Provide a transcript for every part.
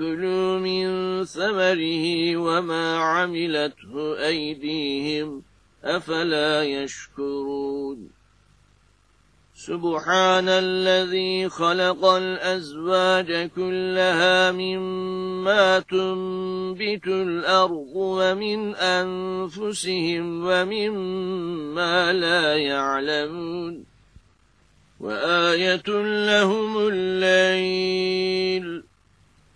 ليأكلوا من ثمره وما عملته أيديهم أفلا يشكرون. سبحان الذي خلق الأزواج كلها مما تنبت الأرض ومن أنفسهم ومما لا يعلمون. وآية لهم الليل.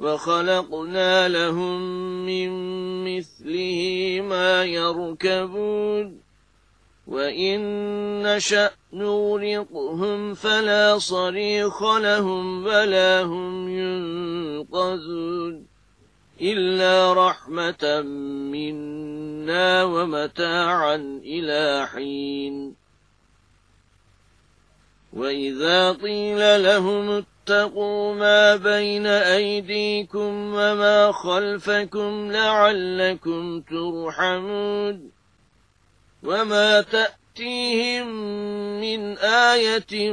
وخلقنا لهم من مثله ما يركبون. وإن نشأ نغرقهم فلا صريخ لهم ولا هم ينقذون. إلا رحمة منا ومتاعا إلى حين. وإذا قيل لهم واتقوا ما بين أيديكم وما خلفكم لعلكم ترحمون وما تأتيهم من آية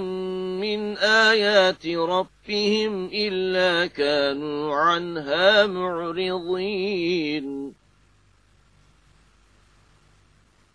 من آيات ربهم إلا كانوا عنها معرضين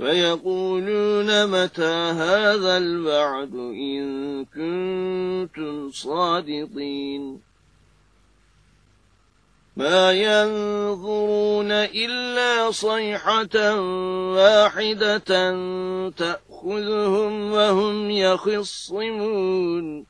ويقولون متى هذا الوعد إن كنتم صادقين؟ ما ينظرون إلا صيحة واحدة تأخذهم وهم يخصمون.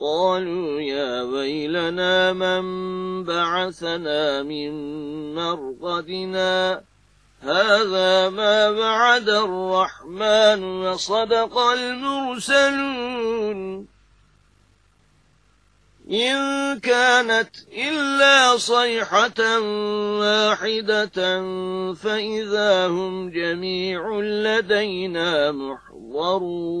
قالوا يا ويلنا من بعثنا من مرقدنا هذا ما بعد الرحمن وصدق المرسلون. إن كانت إلا صيحة واحدة فإذا هم جميع لدينا محضرون.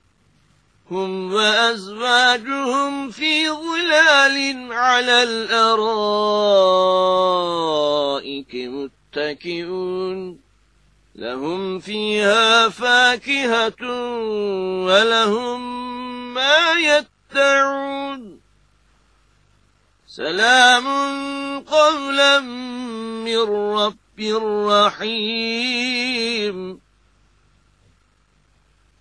هم وأزواجهم في ظلال على الأرائك متكئون لهم فيها فاكهة ولهم ما يتعون سلام قولا من رب رحيم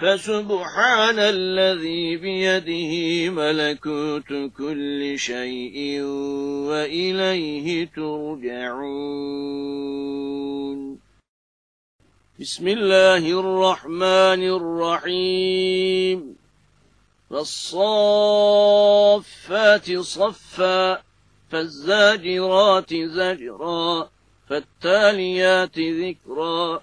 فسبحان الذي بيده ملكوت كل شيء وإليه ترجعون. بسم الله الرحمن الرحيم. فالصافات صفا فالزاجرات زجرا فالتاليات ذكرا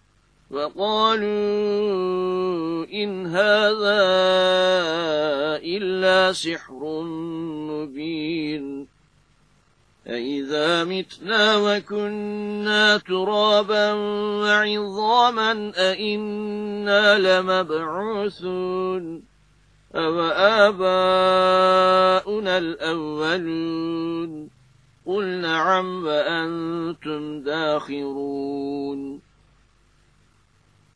وقالوا إن هذا إلا سحر مبين أئذا متنا وكنا ترابا وعظاما أئنا لمبعوثون أوآباؤنا الأولون قل نعم وأنتم داخرون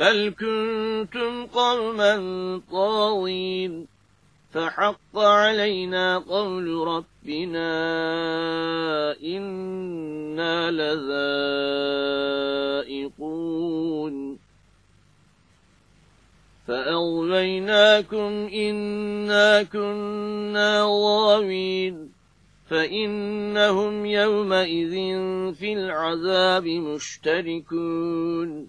بل كنتم قوما طاوين فحق علينا قول ربنا إنا لذائقون فأغويناكم إنا كنا غاوين فإنهم يومئذ في العذاب مشتركون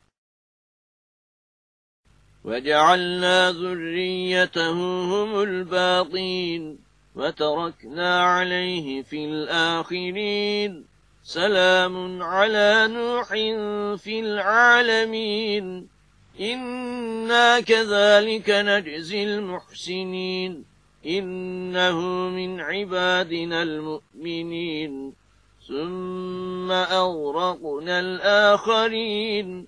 وجعلنا ذريته هم الباقين وتركنا عليه في الآخرين. سلام على نوح في العالمين. إنا كذلك نجزي المحسنين. إنه من عبادنا المؤمنين. ثم أغرقنا الآخرين.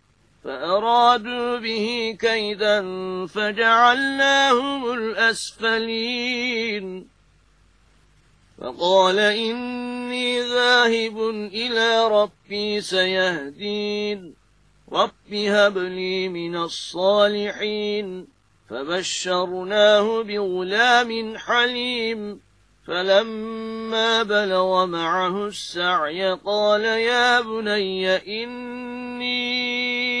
فأرادوا به كيدا فجعلناهم الأسفلين. فقال إني ذاهب إلى ربي سيهدين. رب هب لي من الصالحين. فبشرناه بغلام حليم. فلما بلغ معه السعي قال يا بني إني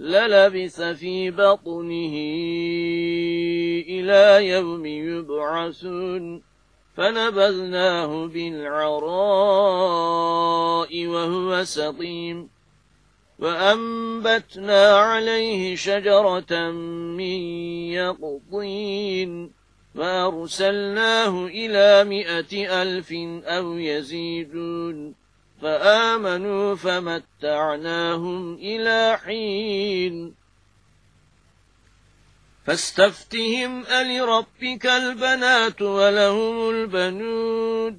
للبث في بطنه إلى يوم يبعثون. فنبذناه بالعراء وهو سقيم. وأنبتنا عليه شجرة من يقطين. فأرسلناه إلى مئة ألف أو يزيدون. فآمنوا فمتعناهم إلى حين. فاستفتهم ألربك البنات ولهم البنود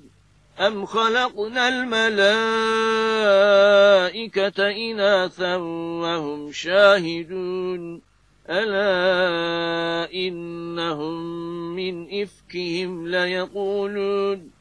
أم خلقنا الملائكة إناثا وهم شاهدون. ألا إنهم من إفكهم ليقولون.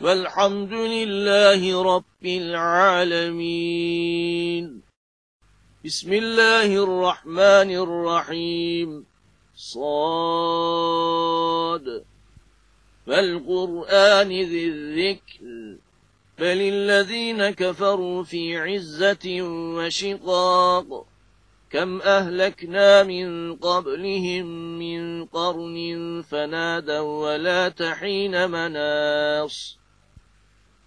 والحمد لله رب العالمين. بسم الله الرحمن الرحيم. صاد. والقرآن ذي الذكر. بل الذين كفروا في عزة وشقاق. كم أهلكنا من قبلهم من قرن فنادوا ولا تحين مناص.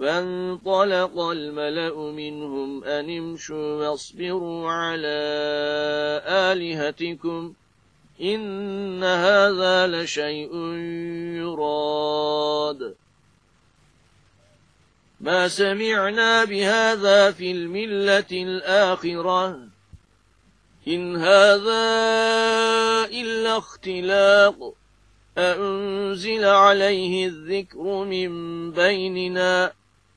فانطلق الملأ منهم أن امشوا واصبروا على آلهتكم إن هذا لشيء يراد. ما سمعنا بهذا في الملة الآخرة إن هذا إلا اختلاق. أنزل عليه الذكر من بيننا؟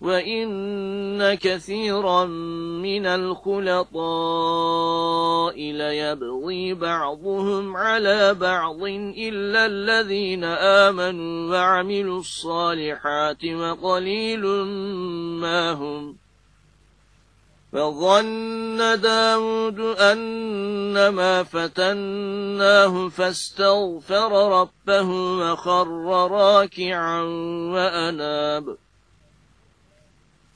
وإن كثيرا من الخلطاء ليبغي بعضهم على بعض إلا الذين آمنوا وعملوا الصالحات وقليل ما هم فظن داود أنما فتناه فاستغفر ربه وخر راكعا وأناب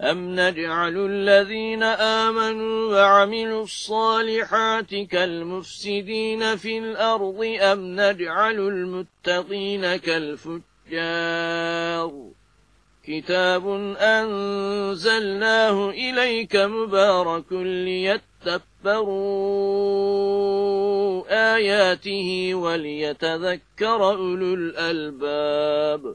أم نجعل الذين آمنوا وعملوا الصالحات كالمفسدين في الأرض أم نجعل المتقين كالفجار كتاب أنزلناه إليك مبارك ليتبروا آياته وليتذكر أولو الألباب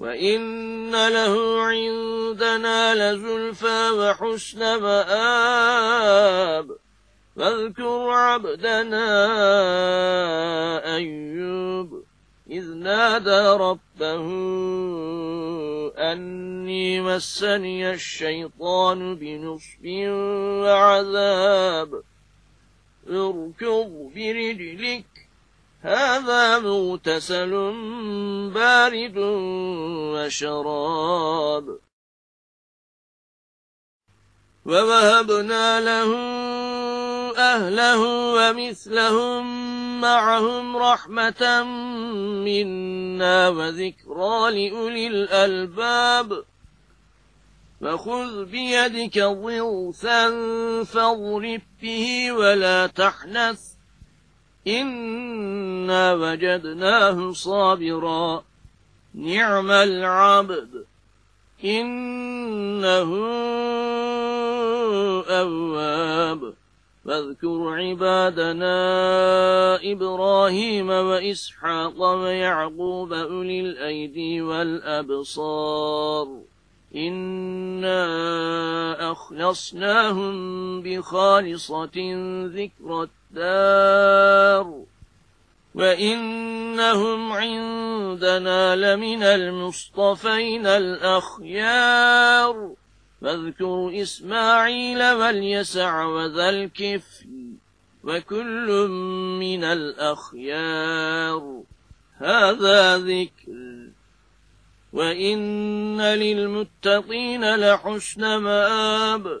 وإن له عندنا لزلفى وحسن مآب واذكر عبدنا أيوب إذ نادى ربه أني مسني الشيطان بنصب وعذاب. اركض برجلك هذا مغتسل بارد وشراب. ووهبنا له أهله ومثلهم معهم رحمة منا وذكرى لأولي الألباب. فخذ بيدك ضغثا فاضرب به ولا تحنث. إنا وجدناه صابرا. نعم العبد. إنه أواب. فاذكر عبادنا إبراهيم وإسحاق ويعقوب أولي الأيدي والأبصار. إنا أخلصناهم بخالصة ذكر الدار وإنهم عندنا لمن المصطفين الأخيار. فاذكر إسماعيل واليسع وذا الكفل وكل من الأخيار. هذا ذكر. وإن للمتقين لحسن مآب.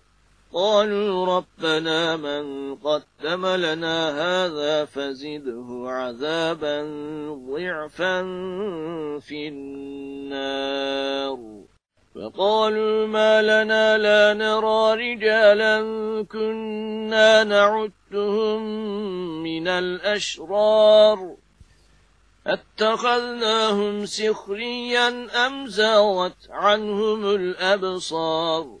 قالوا ربنا من قدم لنا هذا فزده عذابا ضعفا في النار. فقالوا ما لنا لا نرى رجالا كنا نعدهم من الأشرار. أتخذناهم سخريا أم زاغت عنهم الأبصار؟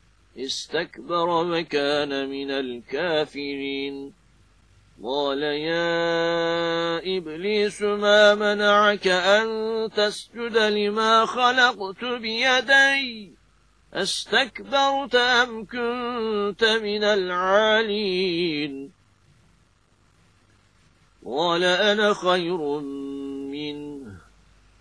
استكبر وكان من الكافرين. قال يا إبليس ما منعك أن تسجد لما خلقت بيدي؟ أستكبرت أم كنت من العالين؟ قال أنا خير منه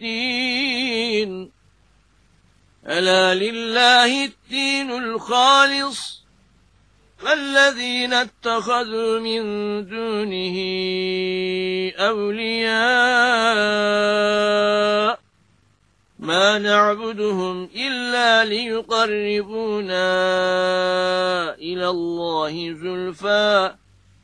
الدين. ألا لله الدين الخالص؟ فالذين اتخذوا من دونه أولياء. ما نعبدهم إلا ليقربونا إلى الله زلفا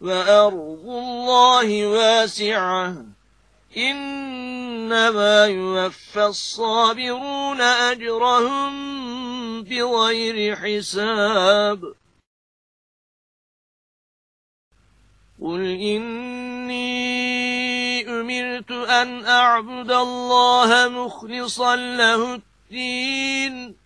وأرض الله واسعة. إنما يوفى الصابرون أجرهم بغير حساب. قل إني أمرت أن أعبد الله مخلصا له الدين.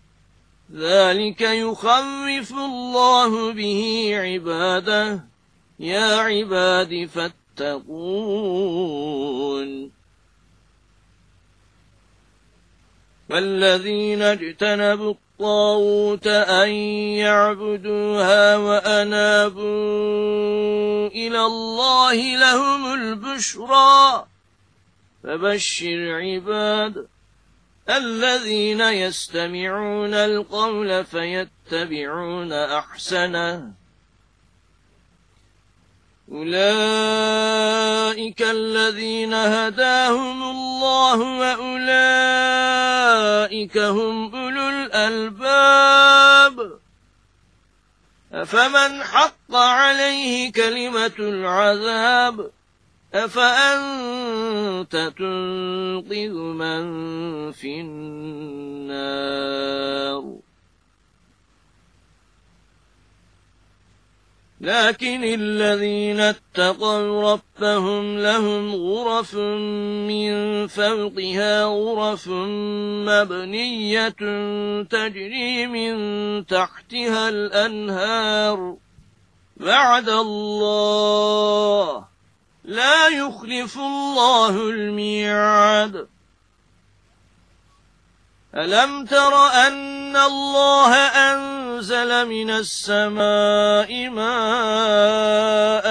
ذلك يخوف الله به عباده. يا عباد فاتقون. والذين اجتنبوا الطاغوت أن يعبدوها وأنابوا إلى الله لهم البشرى. فبشر عباد الذين يستمعون القول فيتبعون أحسنه. أولئك الذين هداهم الله وأولئك هم أولو الألباب. أفمن حق عليه كلمة العذاب؟ أفأنت تنقذ من في النار؟ لكن الذين اتقوا ربهم لهم غرف من فوقها غرف مبنية تجري من تحتها الأنهار. بعد الله لا يخلف الله الميعاد. ألم تر أن الله أنزل من السماء ماء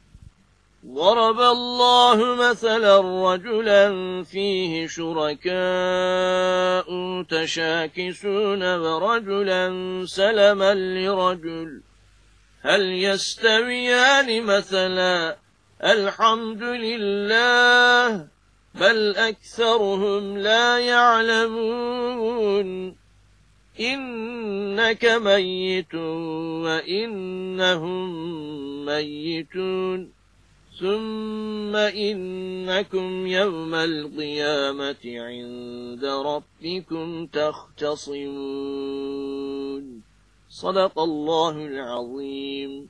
ضرب الله مثلا رجلا فيه شركاء تشاكسون ورجلا سلما لرجل. هل يستويان مثلا؟ الحمد لله بل أكثرهم لا يعلمون. إنك ميت وإنهم ميتون. ثم إنكم يوم القيامة عند ربكم تختصمون صدق الله العظيم.